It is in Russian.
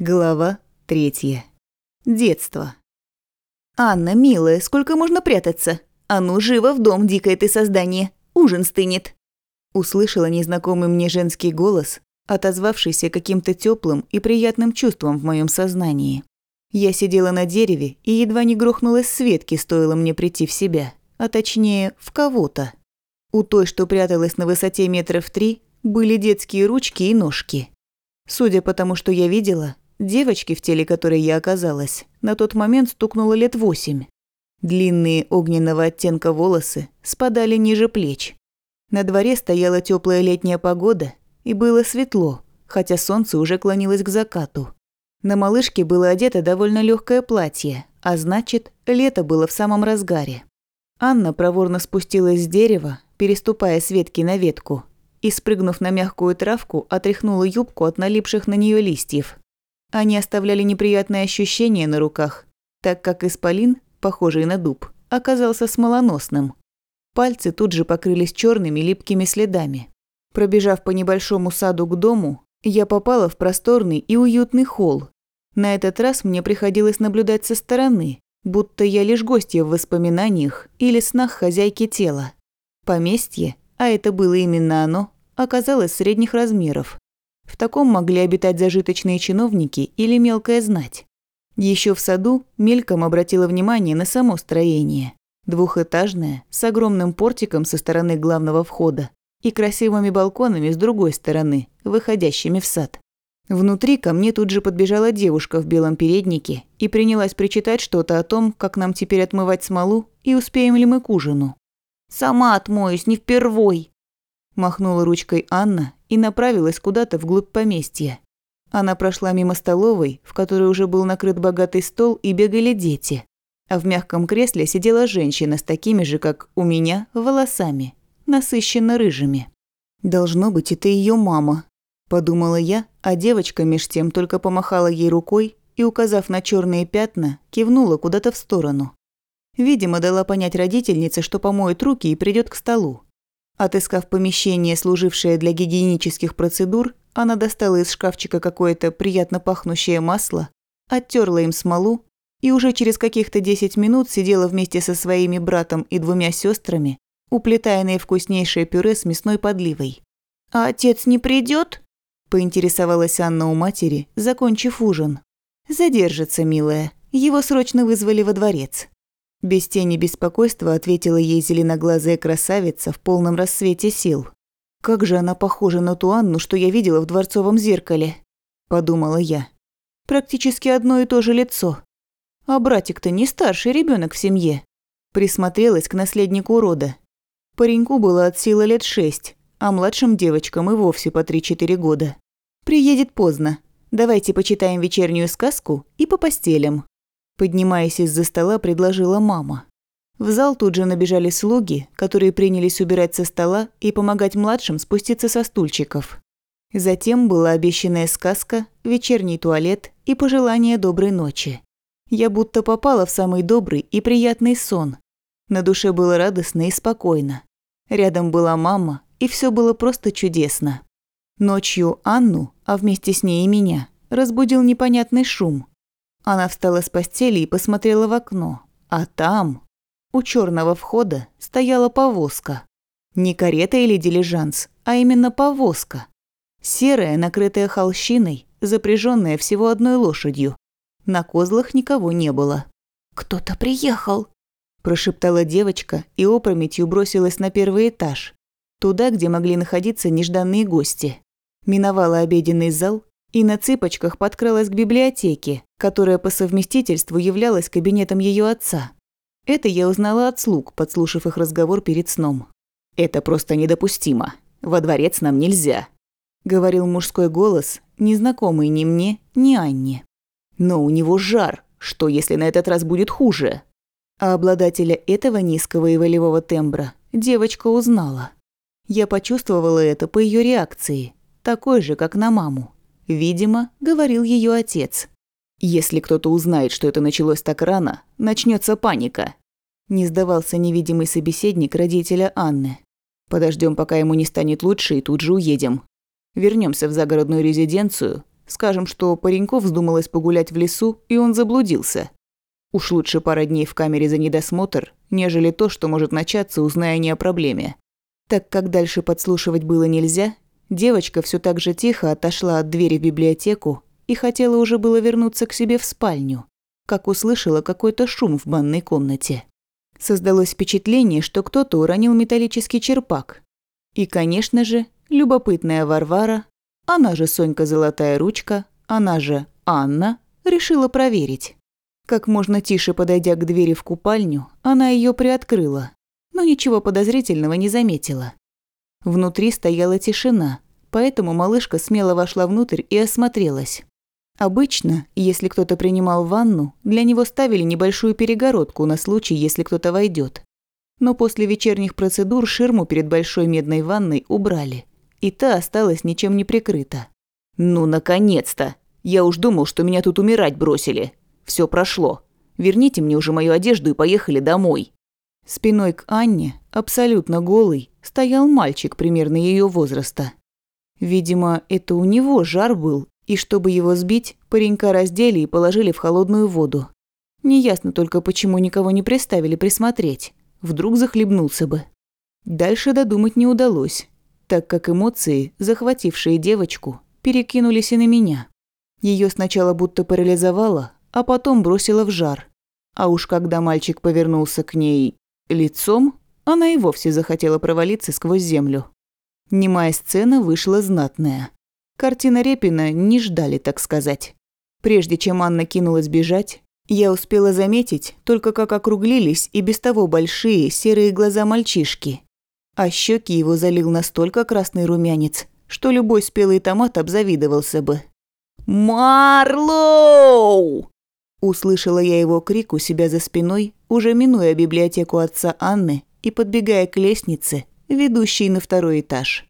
Глава третья. Детство. «Анна, милая, сколько можно прятаться? А ну, живо в дом, дикое ты создание! Ужин стынет!» Услышала незнакомый мне женский голос, отозвавшийся каким-то теплым и приятным чувством в моем сознании. Я сидела на дереве и едва не грохнулась с ветки, стоило мне прийти в себя, а точнее, в кого-то. У той, что пряталась на высоте метров три, были детские ручки и ножки. Судя по тому, что я видела, Девочке, в теле которой я оказалась, на тот момент стукнуло лет восемь. Длинные огненного оттенка волосы спадали ниже плеч. На дворе стояла теплая летняя погода, и было светло, хотя солнце уже клонилось к закату. На малышке было одето довольно легкое платье, а значит, лето было в самом разгаре. Анна проворно спустилась с дерева, переступая с ветки на ветку, и, спрыгнув на мягкую травку, отряхнула юбку от налипших на нее листьев. Они оставляли неприятные ощущения на руках, так как исполин, похожий на дуб, оказался смолоносным. Пальцы тут же покрылись черными липкими следами. Пробежав по небольшому саду к дому, я попала в просторный и уютный холл. На этот раз мне приходилось наблюдать со стороны, будто я лишь гостья в воспоминаниях или снах хозяйки тела. Поместье, а это было именно оно, оказалось средних размеров. В таком могли обитать зажиточные чиновники или мелкая знать. Еще в саду мельком обратила внимание на само строение. Двухэтажное, с огромным портиком со стороны главного входа и красивыми балконами с другой стороны, выходящими в сад. Внутри ко мне тут же подбежала девушка в белом переднике и принялась причитать что-то о том, как нам теперь отмывать смолу и успеем ли мы к ужину. «Сама отмоюсь, не впервой!» Махнула ручкой Анна и направилась куда-то вглубь поместья. Она прошла мимо столовой, в которой уже был накрыт богатый стол и бегали дети. А в мягком кресле сидела женщина с такими же, как у меня, волосами, насыщенно рыжими. «Должно быть, это ее мама», – подумала я, а девочка меж тем только помахала ей рукой и, указав на черные пятна, кивнула куда-то в сторону. Видимо, дала понять родительнице, что помоет руки и придет к столу. Отыскав помещение, служившее для гигиенических процедур, она достала из шкафчика какое-то приятно пахнущее масло, оттерла им смолу и уже через каких-то 10 минут сидела вместе со своими братом и двумя сестрами, уплетая наивкуснейшее пюре с мясной подливой. «А отец не придет? поинтересовалась Анна у матери, закончив ужин. «Задержится, милая. Его срочно вызвали во дворец». Без тени беспокойства ответила ей зеленоглазая красавица в полном рассвете сил. «Как же она похожа на ту Анну, что я видела в дворцовом зеркале», – подумала я. «Практически одно и то же лицо. А братик-то не старший ребенок в семье». Присмотрелась к наследнику рода. Пареньку было от силы лет шесть, а младшим девочкам и вовсе по три-четыре года. «Приедет поздно. Давайте почитаем вечернюю сказку и по постелям». Поднимаясь из-за стола, предложила мама. В зал тут же набежали слуги, которые принялись убирать со стола и помогать младшим спуститься со стульчиков. Затем была обещанная сказка, вечерний туалет и пожелание доброй ночи. Я будто попала в самый добрый и приятный сон. На душе было радостно и спокойно. Рядом была мама, и все было просто чудесно. Ночью Анну, а вместе с ней и меня, разбудил непонятный шум. Она встала с постели и посмотрела в окно. А там, у черного входа, стояла повозка. Не карета или дилижанс, а именно повозка. Серая, накрытая холщиной, запряженная всего одной лошадью. На козлах никого не было. «Кто-то приехал», – прошептала девочка и опрометью бросилась на первый этаж. Туда, где могли находиться нежданные гости. Миновала обеденный зал и на цыпочках подкралась к библиотеке, которая по совместительству являлась кабинетом ее отца. Это я узнала от слуг, подслушав их разговор перед сном. «Это просто недопустимо. Во дворец нам нельзя», – говорил мужской голос, незнакомый ни мне, ни Анне. «Но у него жар. Что, если на этот раз будет хуже?» А обладателя этого низкого и волевого тембра девочка узнала. Я почувствовала это по ее реакции, такой же, как на маму. Видимо, говорил ее отец. «Если кто-то узнает, что это началось так рано, начнется паника», не сдавался невидимый собеседник родителя Анны. Подождем, пока ему не станет лучше, и тут же уедем. Вернемся в загородную резиденцию, Скажем, что пареньку вздумалось погулять в лесу, и он заблудился. Уж лучше пара дней в камере за недосмотр, нежели то, что может начаться, узная не о проблеме. Так как дальше подслушивать было нельзя, девочка все так же тихо отошла от двери в библиотеку и хотела уже было вернуться к себе в спальню, как услышала какой-то шум в банной комнате. Создалось впечатление, что кто-то уронил металлический черпак. И, конечно же, любопытная Варвара, она же Сонька Золотая Ручка, она же Анна, решила проверить. Как можно тише подойдя к двери в купальню, она ее приоткрыла, но ничего подозрительного не заметила. Внутри стояла тишина, поэтому малышка смело вошла внутрь и осмотрелась. Обычно, если кто-то принимал ванну, для него ставили небольшую перегородку на случай, если кто-то войдет. Но после вечерних процедур ширму перед большой медной ванной убрали, и та осталась ничем не прикрыта. «Ну, наконец-то! Я уж думал, что меня тут умирать бросили!» Все прошло. Верните мне уже мою одежду и поехали домой». Спиной к Анне, абсолютно голый, стоял мальчик примерно ее возраста. Видимо, это у него жар был, и чтобы его сбить, паренька раздели и положили в холодную воду. Неясно только, почему никого не приставили присмотреть. Вдруг захлебнулся бы. Дальше додумать не удалось, так как эмоции, захватившие девочку, перекинулись и на меня. Ее сначала будто парализовало, а потом бросила в жар. А уж когда мальчик повернулся к ней лицом, она и вовсе захотела провалиться сквозь землю. Немая сцена вышла знатная. Картина Репина не ждали, так сказать. Прежде чем Анна кинулась бежать, я успела заметить только как округлились и без того большие серые глаза мальчишки. А щеки его залил настолько красный румянец, что любой спелый томат обзавидовался бы. «Марлоу!» Услышала я его крик у себя за спиной, уже минуя библиотеку отца Анны и подбегая к лестнице, ведущей на второй этаж.